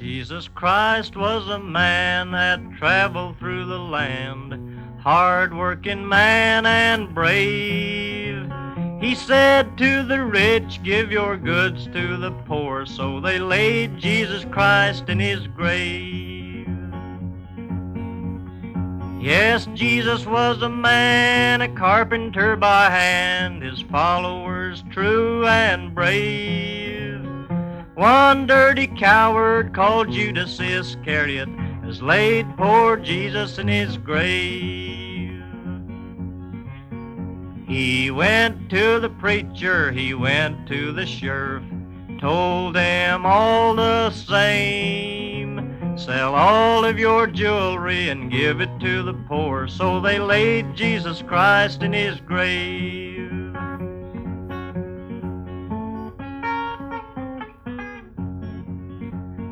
Jesus Christ was a man that traveled through the land, hard working man and brave. He said to the rich, Give your goods to the poor. So they laid Jesus Christ in his grave. Yes, Jesus was a man, a carpenter by hand, his followers true and brave. One dirty coward called Judas Iscariot has laid poor Jesus in his grave. He went to the preacher, he went to the sheriff, told them all the same. Sell all of your jewelry and give it to the poor. So they laid Jesus Christ in his grave.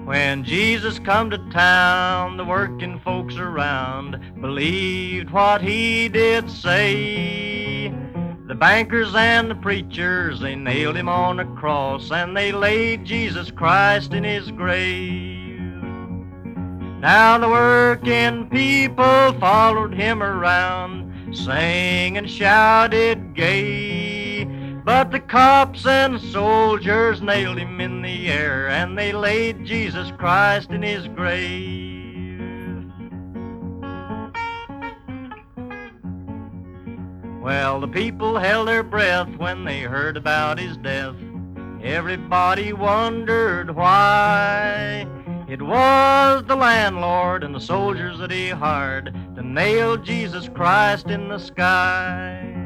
When Jesus come to town, the working folks around believed what he did say. The bankers and the preachers, they nailed him on a cross and they laid Jesus Christ in his grave. Now the working people followed him around, sang and shouted gay. But the cops and soldiers nailed him in the air, and they laid Jesus Christ in his grave. Well, the people held their breath when they heard about his death. Everybody wondered why. It was the landlord and the soldiers that he hired to nail Jesus Christ in the sky.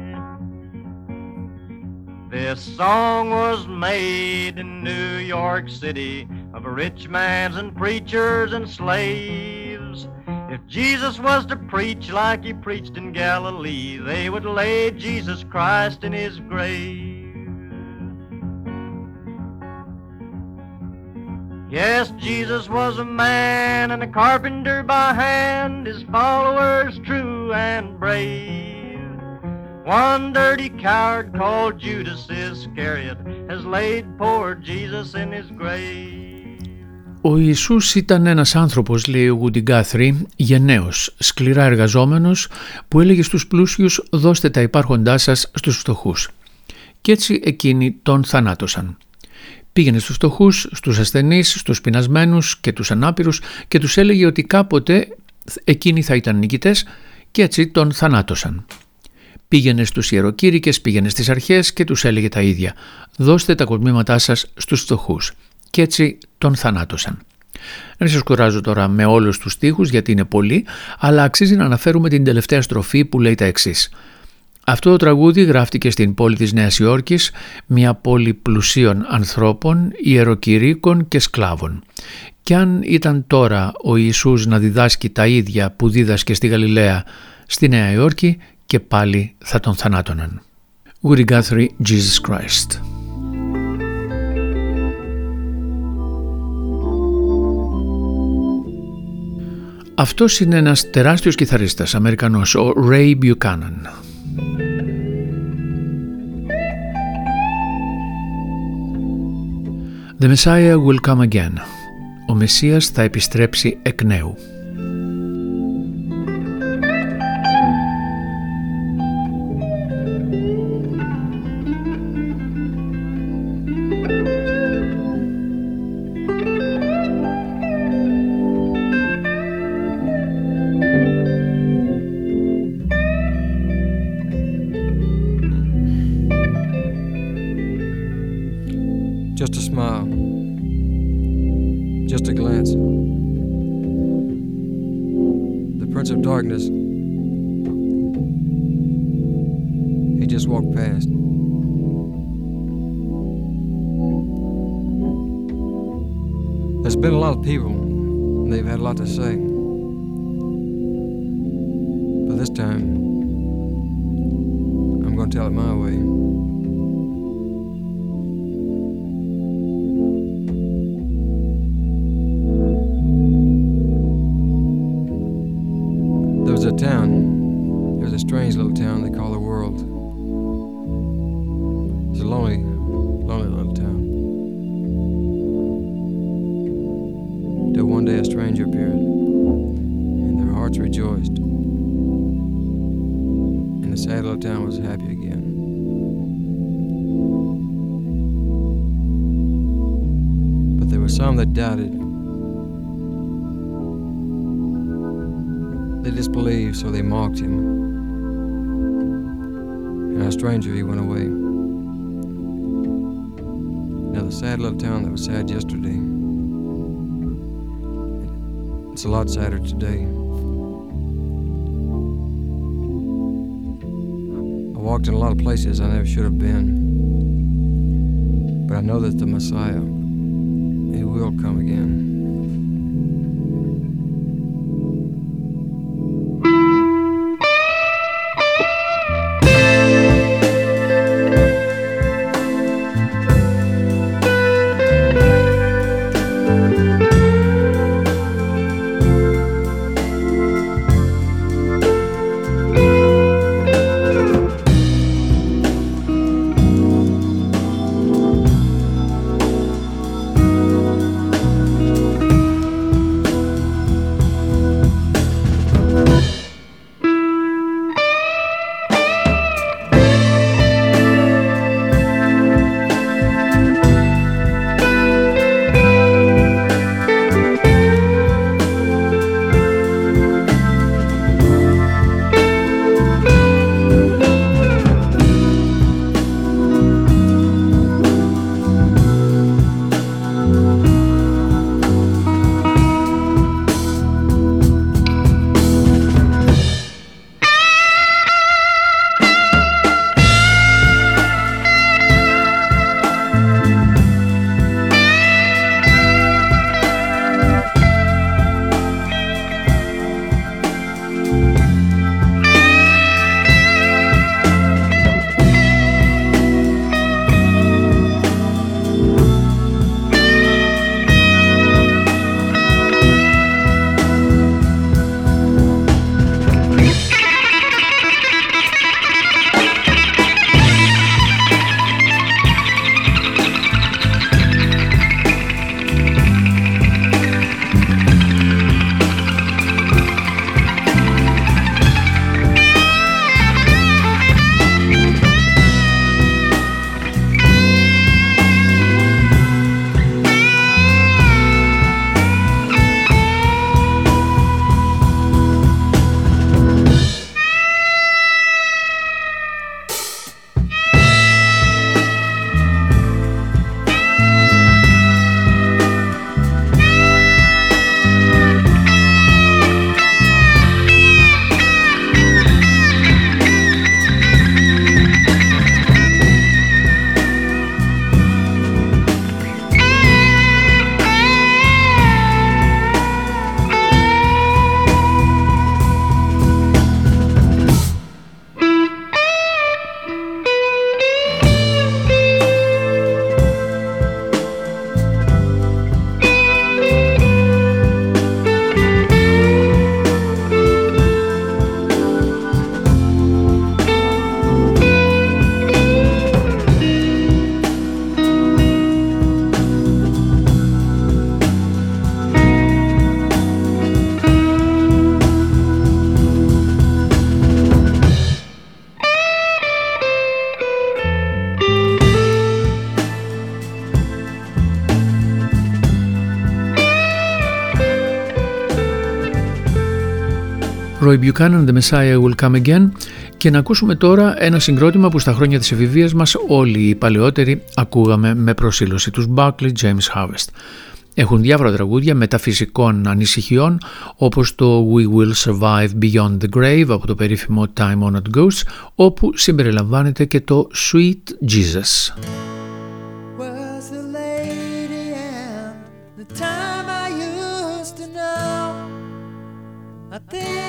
This song was made in New York City of rich mans and preachers and slaves. If Jesus was to preach like he preached in Galilee, they would lay Jesus Christ in his grave. Yes, Jesus was a man and a carpenter by hand, his followers true and brave. One dirty coward called Judas Iscariot has laid poor Jesus in his grave. Ο Ιησούς ήταν ένας άνθρωπος, λέει ο Γούντι Γκάθρι, γενναίος, σκληρά εργαζόμενος, που έλεγε στους πλούσιους «δώστε τα υπάρχοντά σας στους φτωχούς». Κι έτσι εκείνοι τον θανάτωσαν. Πήγαινε στους φτωχούς, στους ασθενείς, στους πεινασμένους και τους ανάπηρους και τους έλεγε ότι κάποτε εκείνοι θα ήταν νικητές και έτσι τον θανάτωσαν. Πήγαινε στους ιεροκήρυκες, πήγαινε στις αρχές και τους έλεγε τα ίδια. Δώστε τα κοσμήματά σας στους φτωχούς. Και έτσι τον θανάτωσαν. Δεν σας κουράζω τώρα με όλους τους στίχους γιατί είναι πολλοί, αλλά αξίζει να αναφέρουμε την τελευταία στροφή που λέει τα εξής. Αυτό το τραγούδι γράφτηκε στην πόλη της Νέας Υόρκης, μια πόλη πλουσίων ανθρώπων, ιεροκηρύκων και σκλάβων. Κι αν ήταν τώρα ο Ιησούς να διδάσκει τα ίδια που δίδασκε στη Γαλιλαία στη Νέα Υόρκη και πάλι θα τον θανάτωναν. Woody Guthrie, Jesus Christ. Αυτός είναι ένας τεράστιος κιθαρίστας Αμερικανός, ο Ray Buchanan. The Messiah will come again. Ο Μεσσίας θα επιστρέψει εκ νέου. He will come again. Roy Buchanan, The Messiah Will Come Again και να ακούσουμε τώρα ένα συγκρότημα που στα χρόνια της εφηβείας μας όλοι οι παλαιότεροι ακούγαμε με προσήλωση τους Buckley James Harvest. Έχουν διάφορα τραγούδια μεταφυσικών ανησυχιών όπως το We Will Survive Beyond the Grave από το περίφημο Time Honored Ghosts όπου συμπεριλαμβάνεται και το Sweet Jesus. Jesus,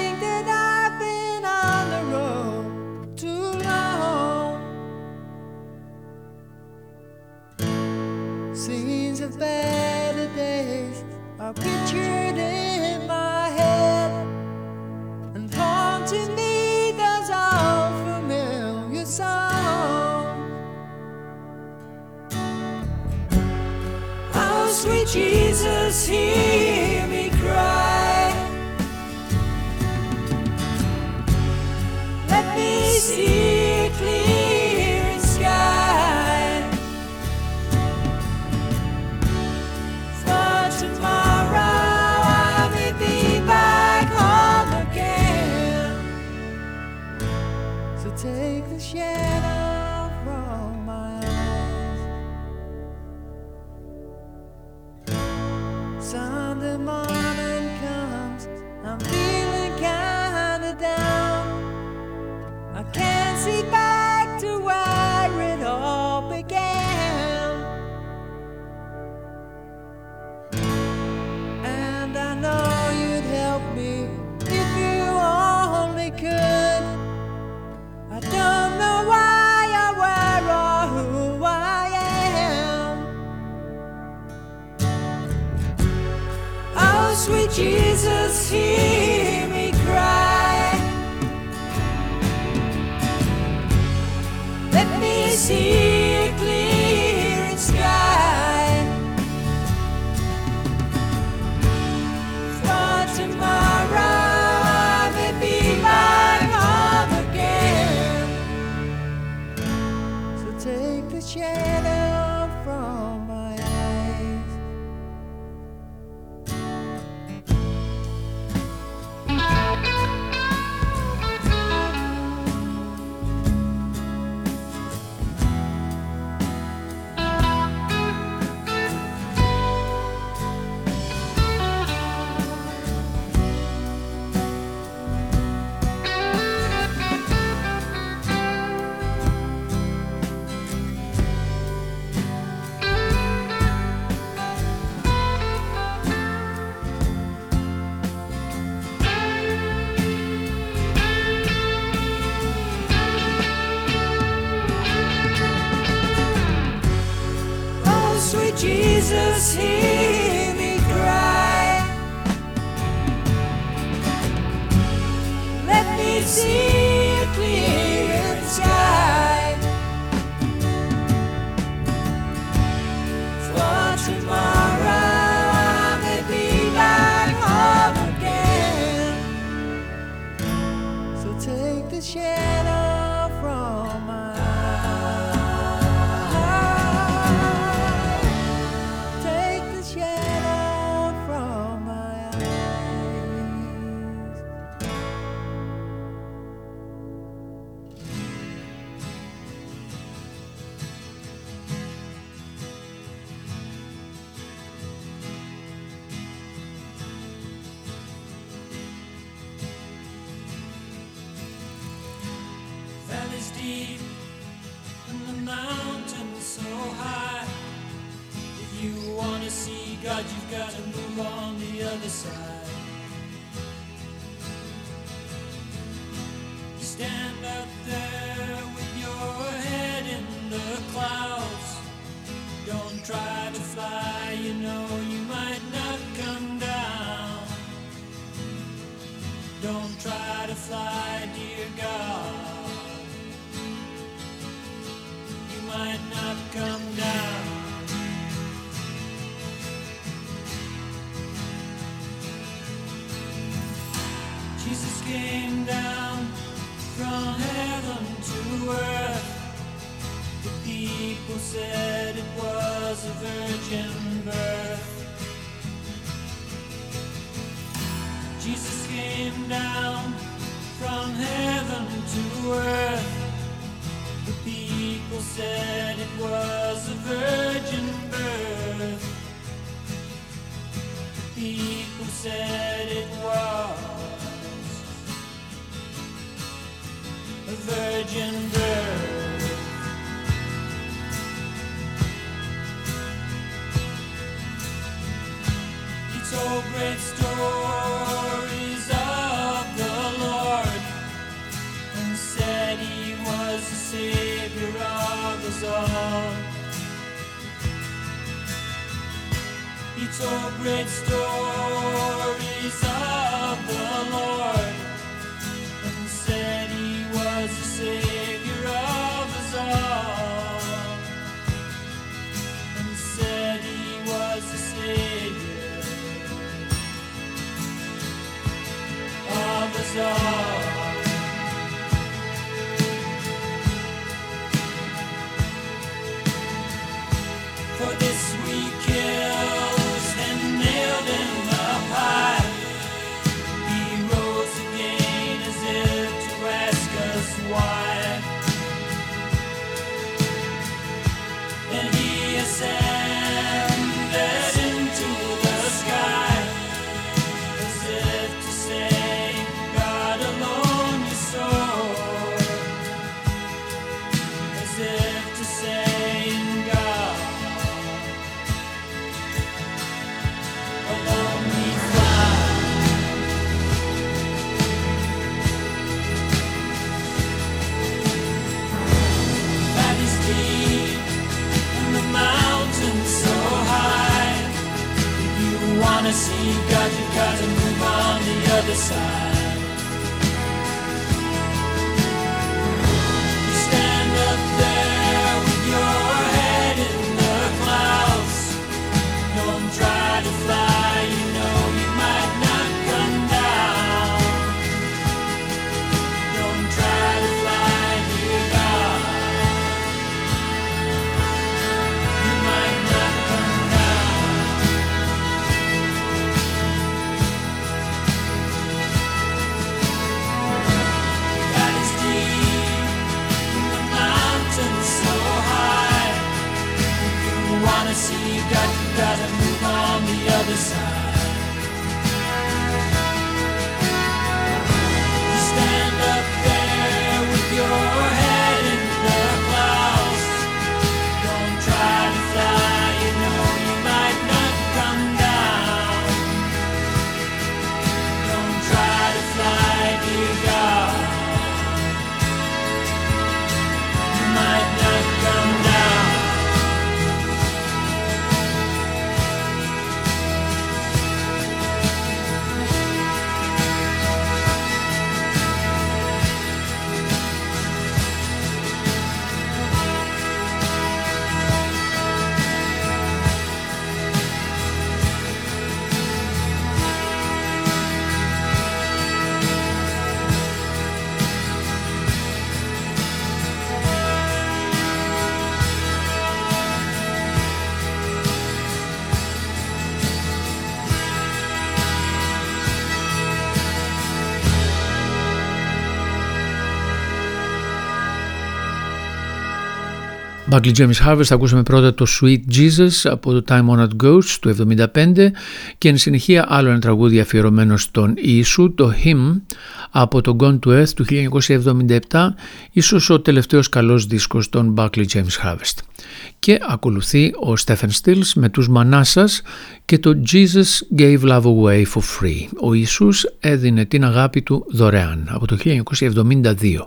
side, dear God. You might not come down. Jesus came down from heaven to earth. The people said it was a virgin birth. Jesus came down heaven to earth. The people said it was a virgin birth. The people said it was a virgin birth. It's all great told great stories of the Lord and said he was the Savior of us all. And said he was the Savior of us all. Buckley James Harvest, ακούσαμε πρώτα το Sweet Jesus από το Time Honored Ghost του 75 και εν συνεχεία άλλο ένα τραγούδι αφιερωμένο στον Ιησού, το Him από το Gone to Earth του 1977, ίσως ο τελευταίος καλός δίσκος των Buckley James Harvest. Και ακολουθεί ο Stephen Stills με τους Μανάσας και το Jesus Gave Love Away for Free. Ο Ιησούς έδινε την αγάπη του δωρεάν από το 1972.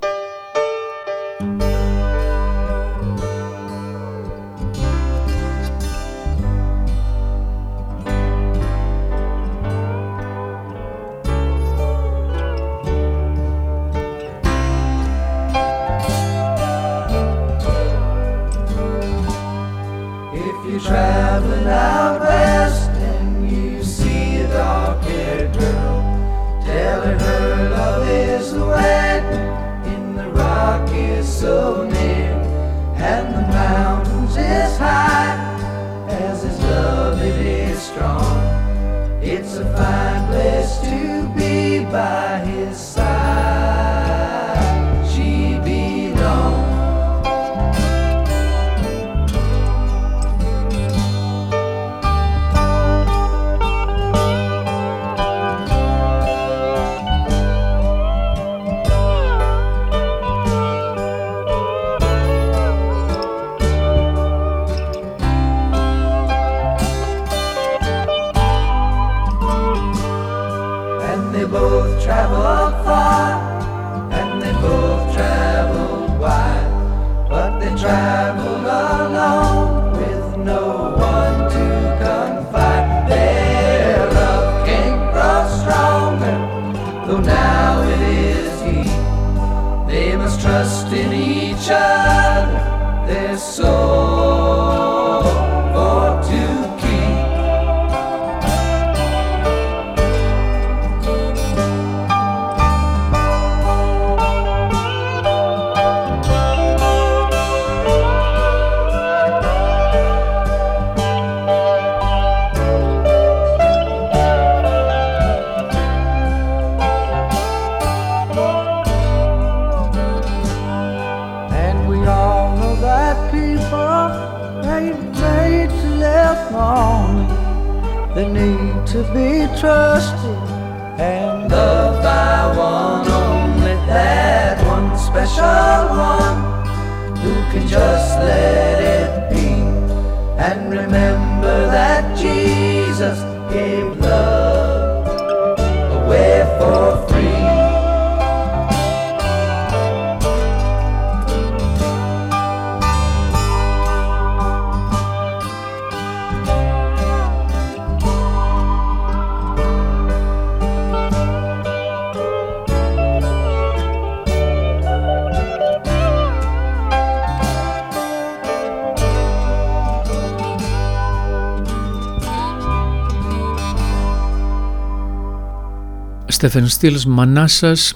Stephen Stills Manassas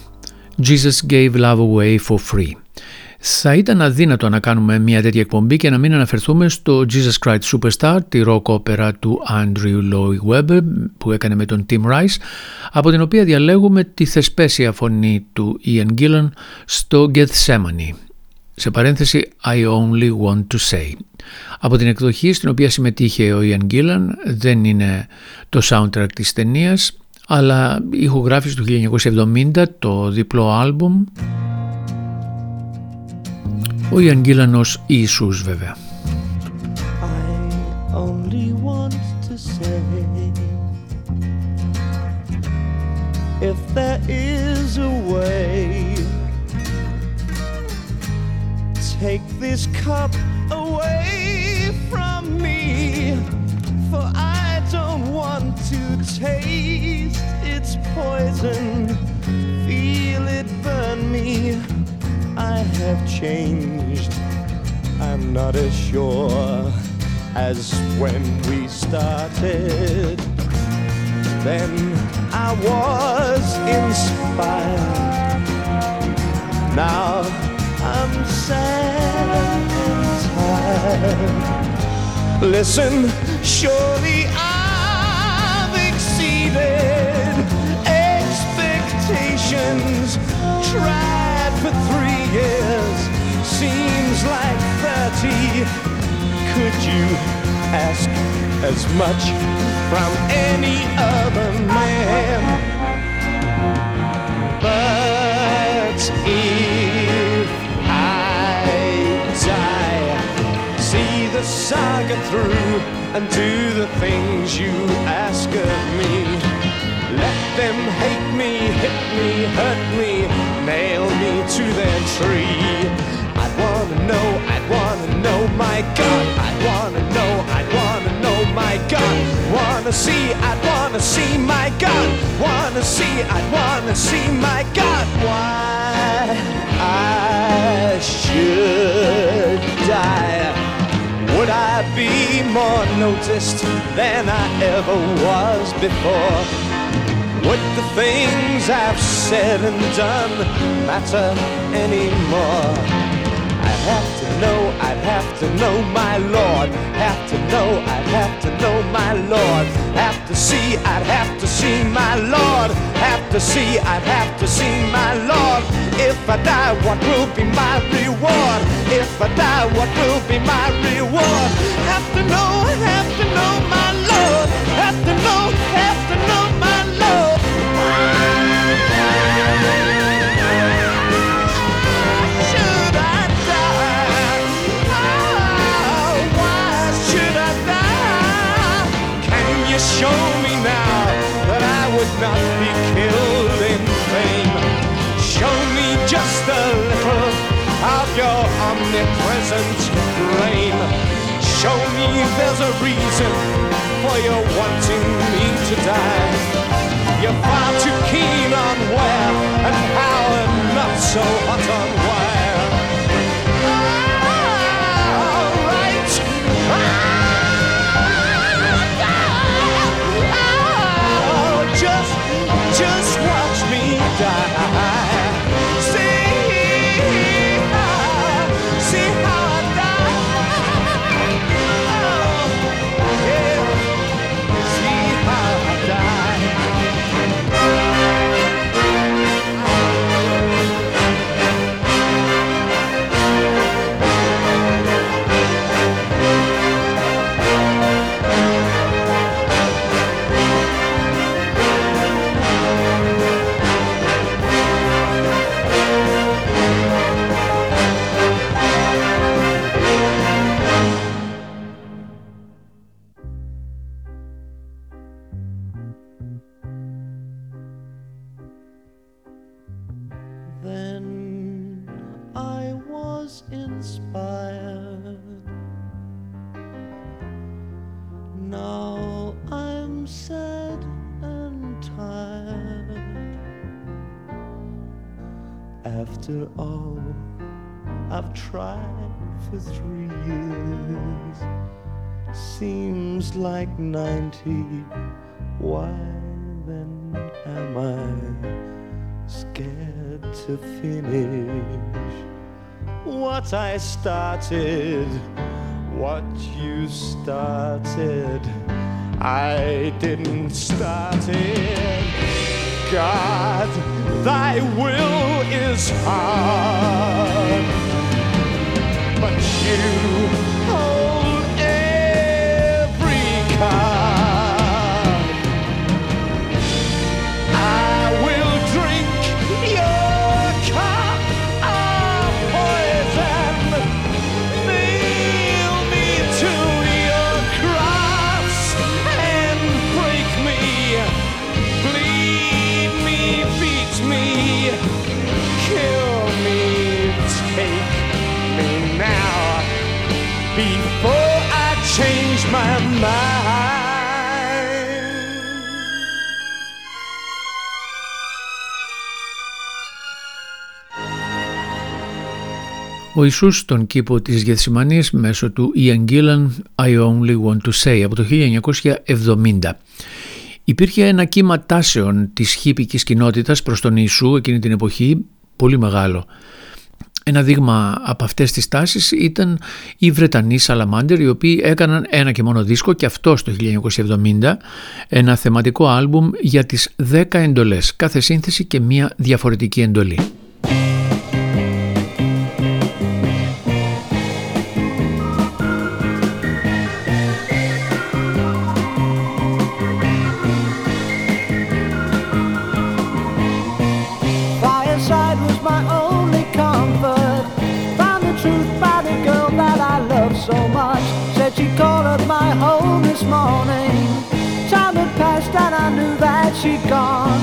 Jesus Gave Love Away for Free. Θα ήταν αδύνατο να κάνουμε μια τέτοια εκπομπή και να μην αναφερθούμε στο Jesus Christ Superstar, τη rock όπερα του Andrew Lloyd Webber που έκανε με τον Tim Rice, από την οποία διαλέγουμε τη θεσπέσια φωνή του Ian Gillan στο Gethsemane. Σε παρένθεση I Only Want To Say. Από την εκδοχή στην οποία συμμετείχε ο Ian Gillan δεν είναι το soundtrack της ταινίας αλλά ηχογράφηση του 1970 το διπλό άλμπουμ ο Ιαν Γκίλανος Ιησούς βέβαια. I only want to say if there is a way take this cup away from me for I don't want to taste its poison feel it burn me I have changed. I'm not as sure as when we started. Then I was inspired. Now I'm sad and tired. Listen, surely I've exceeded expectations. Tried for three years, seems like thirty. Could you ask as much from any other man? But if I die, see the saga through and do the things you ask of me. Let them hate me, hit me, hurt me, nail me to their tree. I'd wanna know, I'd wanna know, my God. I'd wanna know, I'd wanna know, my God. Wanna see, I'd wanna see, my God. Wanna see, I'd wanna see, my God. Why I should die. Would I be more noticed than I ever was before? Would the things I've said and done matter anymore? I'd have to know, I'd have to know my Lord. Have to know, I'd have to know my Lord. Have to see, I'd have to see my Lord. Have to see, I'd have to see my Lord. If I die, what will be my reward? If I die, what will be my reward? Have to know, have to know my Lord. Have to know, have to know omnipresent brain. Show me there's a reason for your wanting me to die. You're far too keen on where and how and not so hot on wire. Tried for three years. Seems like ninety. Why then am I scared to finish what I started? What you started, I didn't start it. God, thy will is hard, you. hold Ο Ιησούς στον κήπο της Γεθσιμανής μέσω του Ian Gillan I Only Want To Say από το 1970. Υπήρχε ένα κύμα τάσεων της χίπικης κοινότητας προς τον Ιησού εκείνη την εποχή πολύ μεγάλο. Ένα δείγμα από αυτές τις τάσεις ήταν οι Βρετανοί Σαλαμάντερ οι οποίοι έκαναν ένα και μόνο δίσκο και αυτό το 1970 ένα θεματικό άλμπουμ για τις 10 εντολές, κάθε σύνθεση και μία διαφορετική εντολή. Morning. Time had passed and I knew that she'd gone.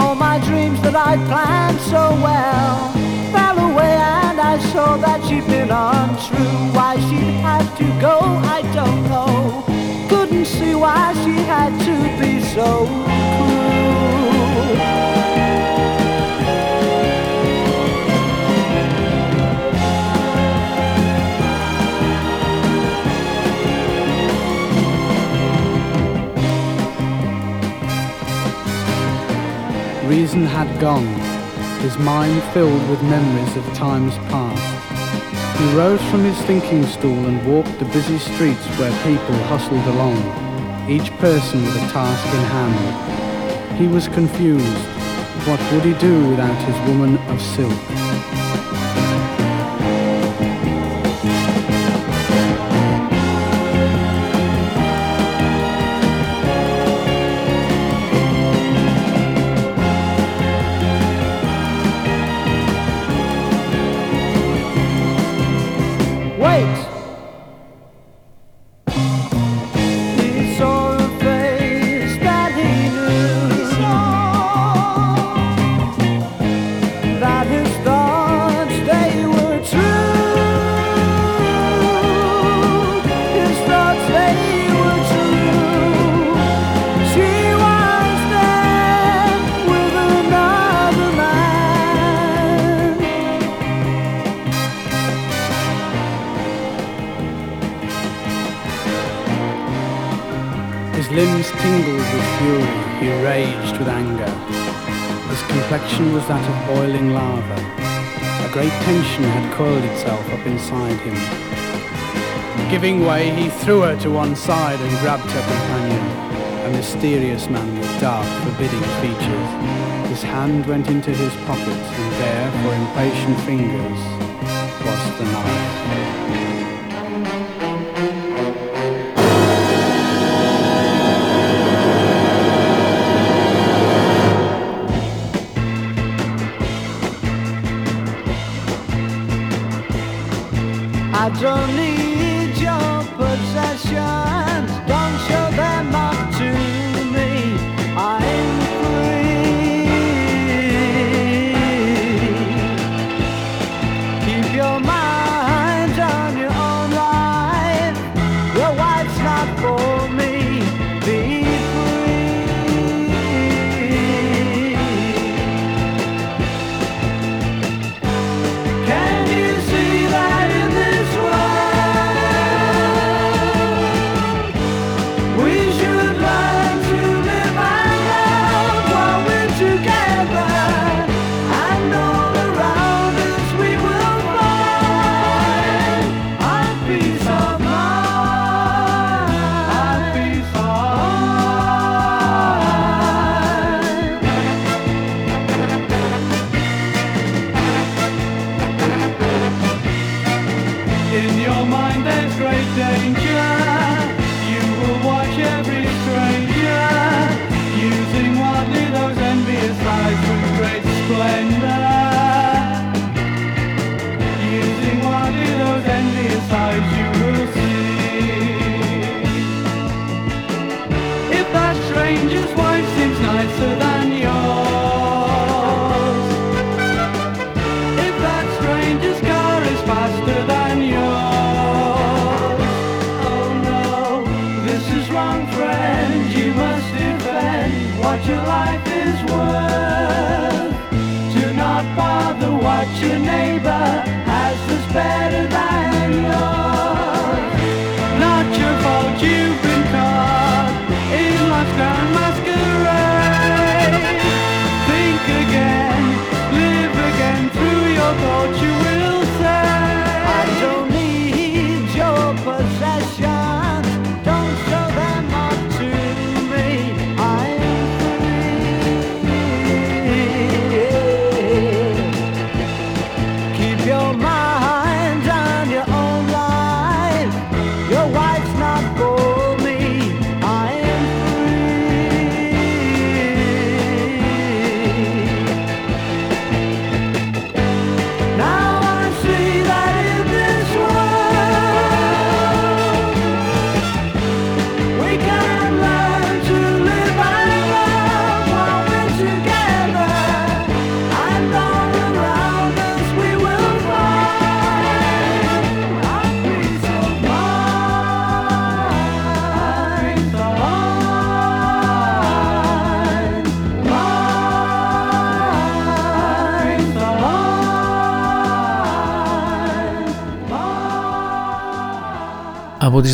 All my dreams that I'd planned so well fell away and I saw that she'd been untrue. Why she'd have to go, I don't know. Couldn't see why she had to be so cruel. Reason had gone, his mind filled with memories of times past. He rose from his thinking stool and walked the busy streets where people hustled along, each person with a task in hand. He was confused. What would he do without his woman of silk? Giving way, he threw her to one side and grabbed her companion, a mysterious man with dark, forbidding features. His hand went into his pocket, and there, for impatient fingers, was the knife.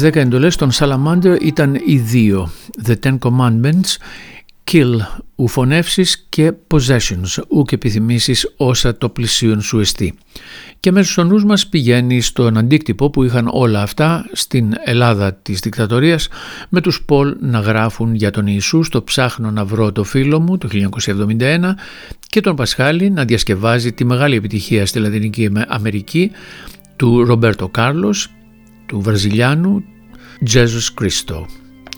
Τις 10 εντολές των Salamander ήταν οι δύο The Ten Commandments Kill ου φωνεύσεις και Possessions ου και επιθυμήσεις όσα το πλησίον σου εστί. Και μέσα στο νους μας πηγαίνει στον αντίκτυπο που είχαν όλα αυτά στην Ελλάδα της δικτατορίας με τους Πολ να γράφουν για τον Ιησού στο «Ψάχνω να βρω το φίλο μου» το 1971 και τον Πασχάλη να διασκευάζει τη μεγάλη επιτυχία στη Λατινική Αμερική του Ρομπέρτο Κάρλος του Βραζιλιάνου Jesus Christo.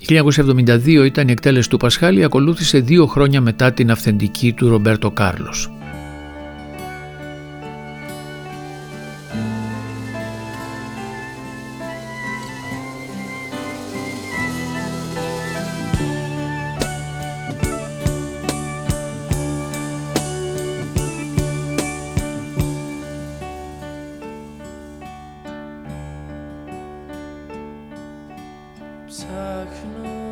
1972 ήταν η εκτέλεση του Πασχάλη, ακολούθησε δύο χρόνια μετά την αυθεντική του Ρομπέρτο Κάρλος. psa no.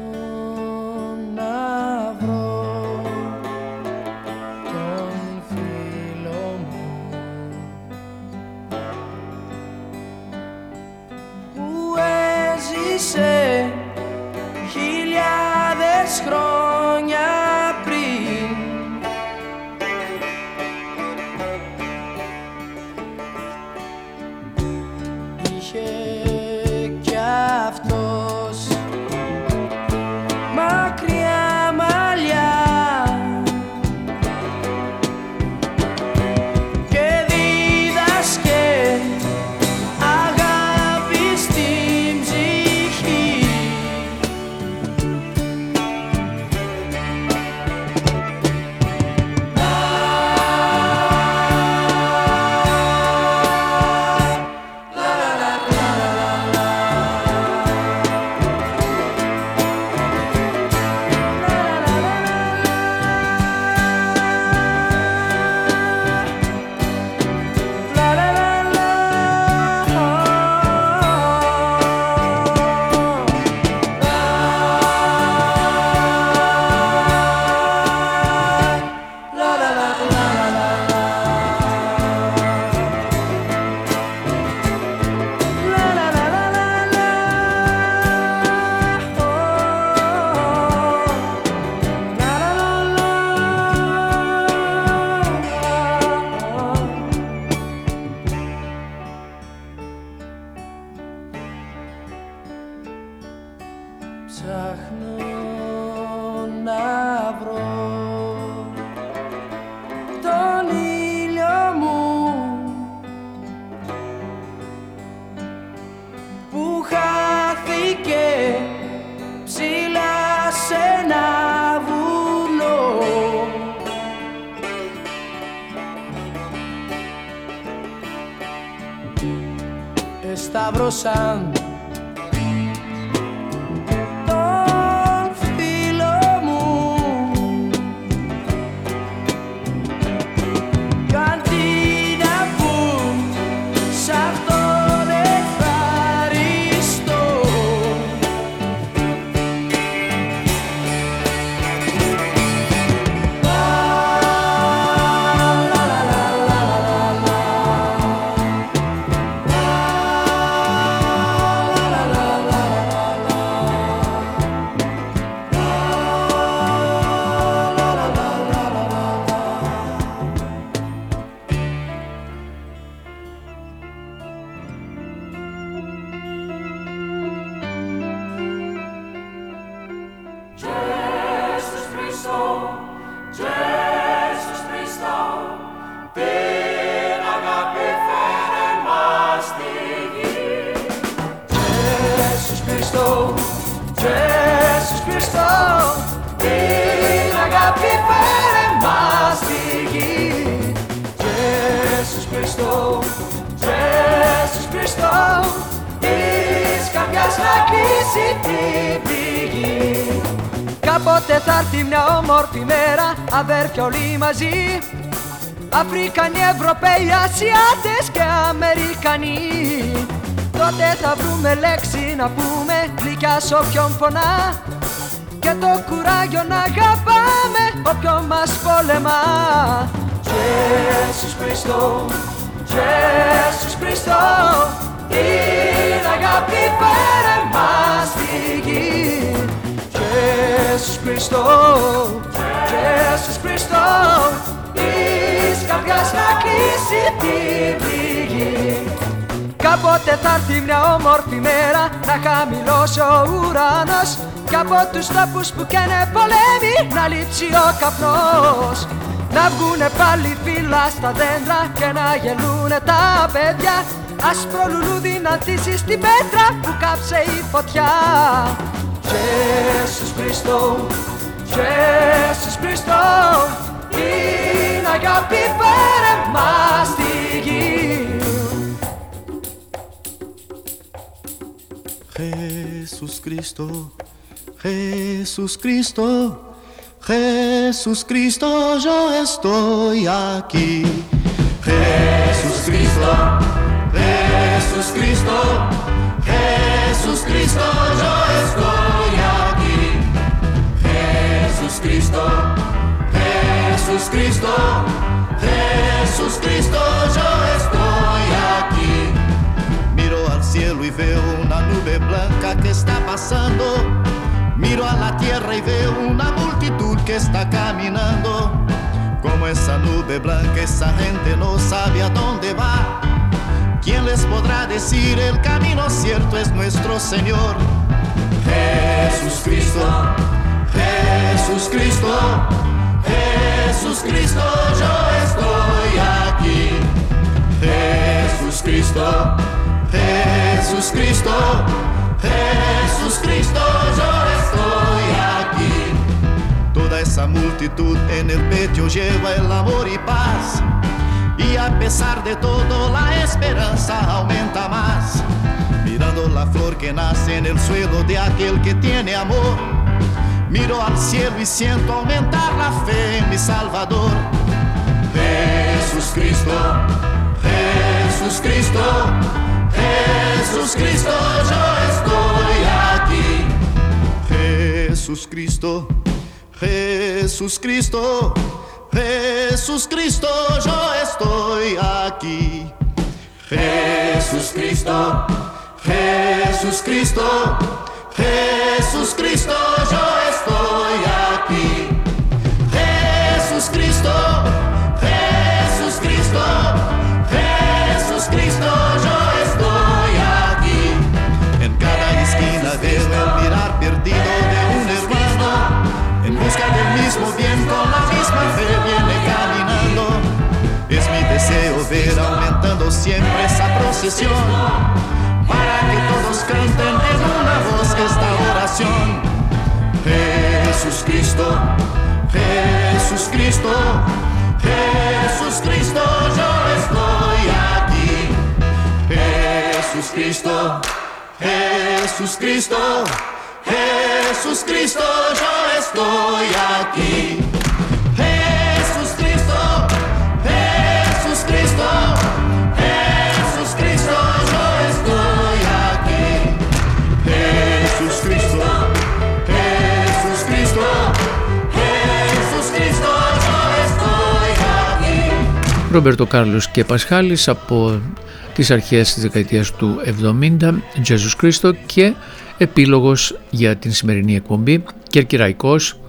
Όποιον φωνά Και το κουράγιο να αγαπάμε όποιον μας πολεμά. Ιησούς Χριστό, Ιησούς Χριστό Την αγάπη φέρε μας στη γη. Ιησούς Χριστό, Ιησούς Χριστό Της καρδιάς να κλείσει την πληγή Κάποτε θα έρθει μια όμορφη μέρα να χαμηλώσει ο ουρανός Κι από τους τόπους που καίνε πολέμη να λείψει ο καπνός. Να βγουνε πάλι φύλλα στα δέντρα και να γελούνε τα παιδιά. Άσπρο λουλούδι να ντύσει στην πέτρα που κάψε η φωτιά. Ιησούς Χριστό, Ιησούς Χριστό Την αγάπη φέρε μας Jesús Cristo, Jesús Cristo, Jesús Cristo, yo estoy aquí. Jesús Cristo, Jesús Cristo, Jesús Cristo, yo estoy aquí. Jesús Cristo, Jesús Cristo, Jesús Cristo, yo y veo una nube blanca que está pasando. Miro a la tierra y veo una multitud que está caminando. Como esa nube blanca, esa gente no sabe a dónde va. ¿Quién les podrá decir el camino cierto es nuestro Señor? Jesús Cristo, Jesús Cristo, Jesús Cristo, yo estoy aquí. Jesús Cristo, Jesús Cristo, Jesús Cristo, yo estoy aquí. Toda esa multitud en el pecho lleva el amor y paz. Y a pesar de todo la esperanza aumenta más. Mirando la flor que nace en el suelo de aquel que tiene amor. Miro al cielo y siento aumentar la fe en mi Salvador. Jesús Cristo, Jesús Cristo, Jesús Cristo, yo estoy aquí. Jesús Cristo, Jesús Cristo, Jesús Cristo, yo estoy aquí. Jesús Cristo, Jesús Cristo, Jesús Cristo, yo estoy aquí. Siempre esa procesión. Para que todos canten en una voz esta oración. Jesús Cristo, Jesús Cristo, Jesús Cristo, yo estoy aquí. Jesús Cristo, Jesús Cristo, Jesús Cristo, yo estoy aquí. Ρόμπερτο Κάρλος και Πασχάλης από τις αρχές της δεκαετίας του 70, Jesus Christo και επίλογος για την σημερινή εκπομπή Κερκυραϊκός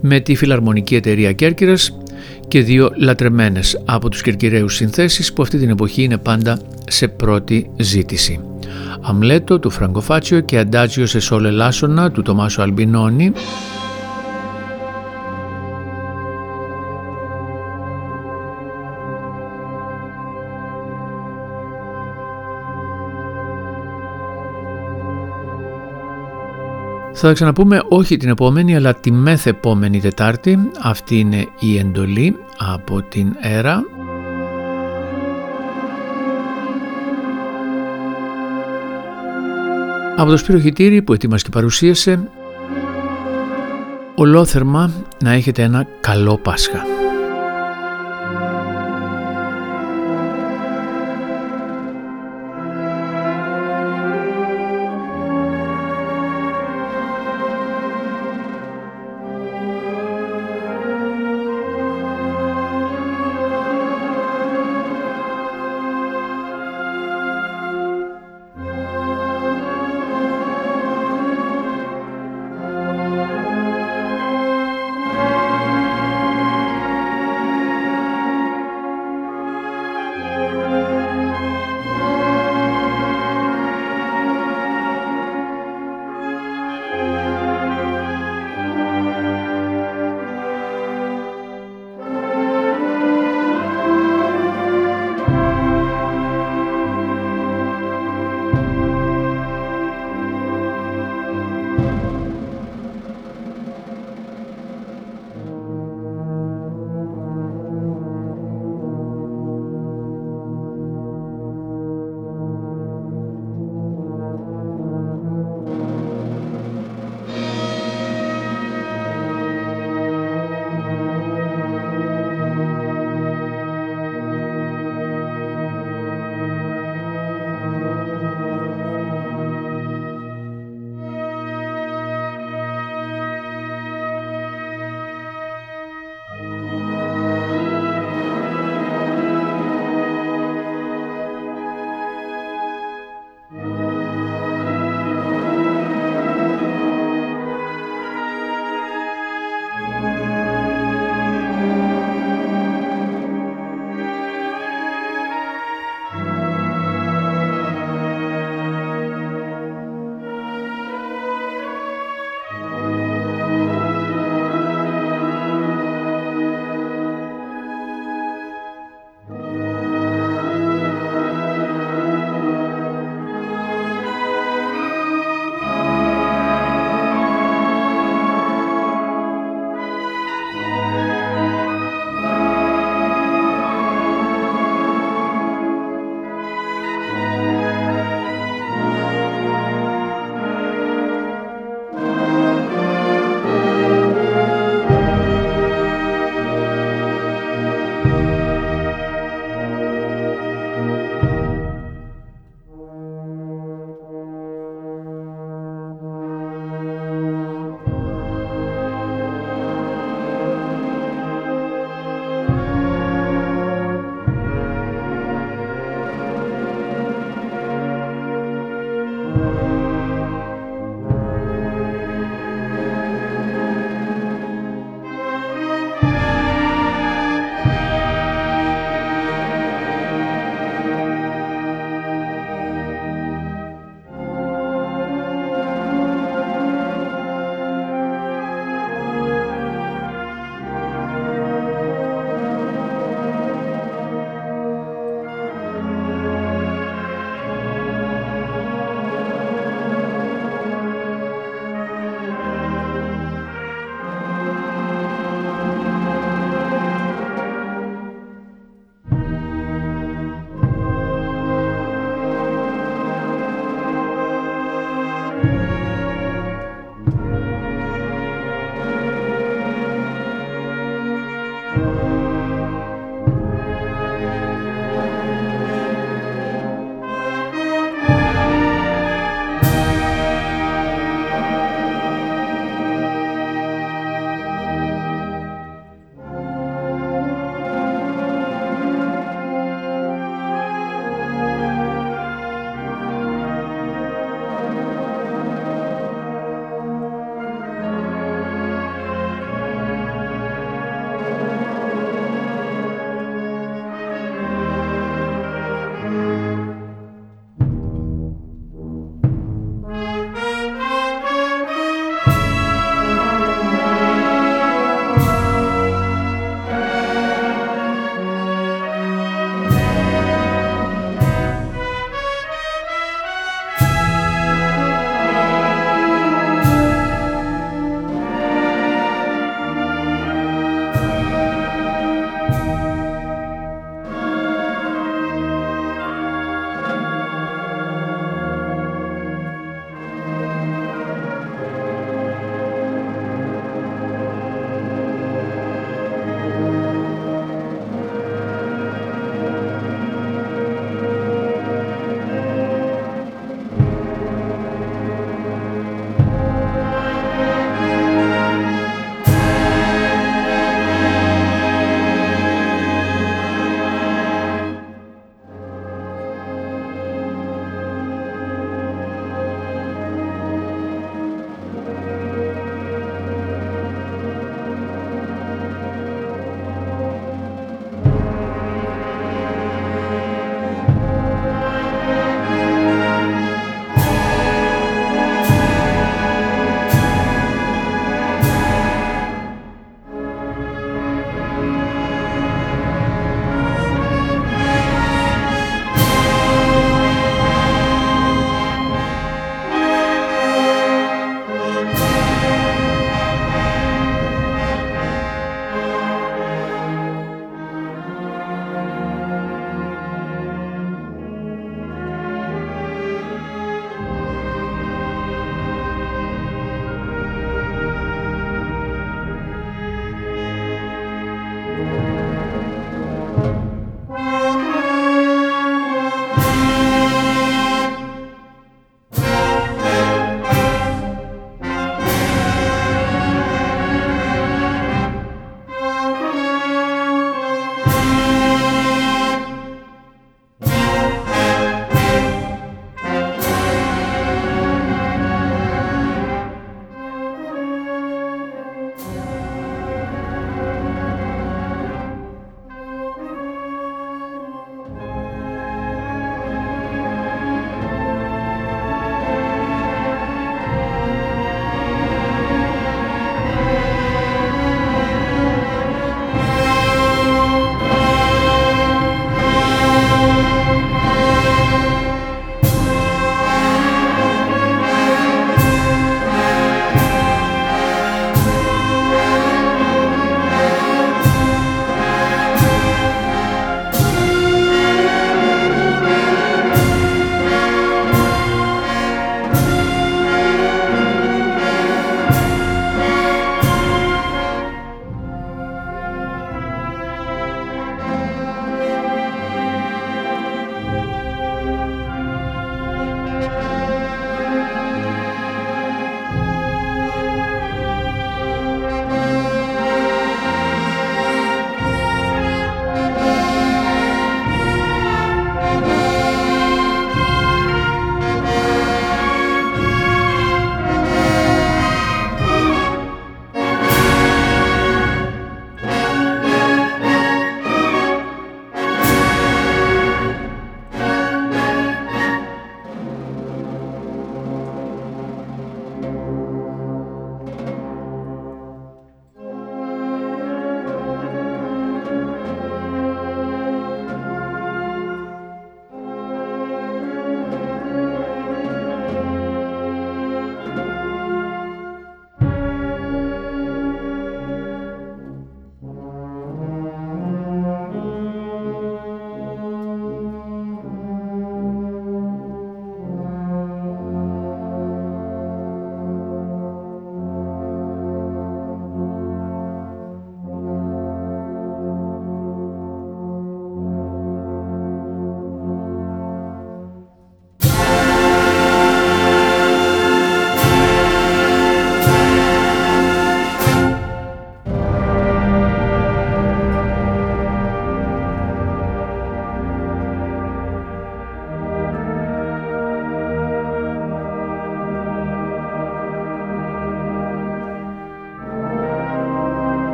με τη Φιλαρμονική Εταιρεία Κέρκυρας και δύο λατρεμένες από τους κερκυραίους συνθέσεις που αυτή την εποχή είναι πάντα σε πρώτη ζήτηση. Αμλέτο του Φραγκοφάτσιο και Αντάτζιο σε Σόλε Λάσονα του Τομάσο Αλμπινόνι Θα τα ξαναπούμε όχι την επόμενη αλλά τη μεθεπόμενη Τετάρτη. Αυτή είναι η εντολή από την ΕΡΑ. Από το Σπύρο Χιτήρη που ετοίμασε και παρουσίασε ολόθερμα να έχετε ένα καλό Πάσχα.